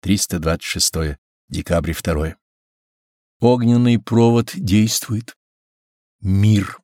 326. Декабрь 2. Огненный провод действует. Мир.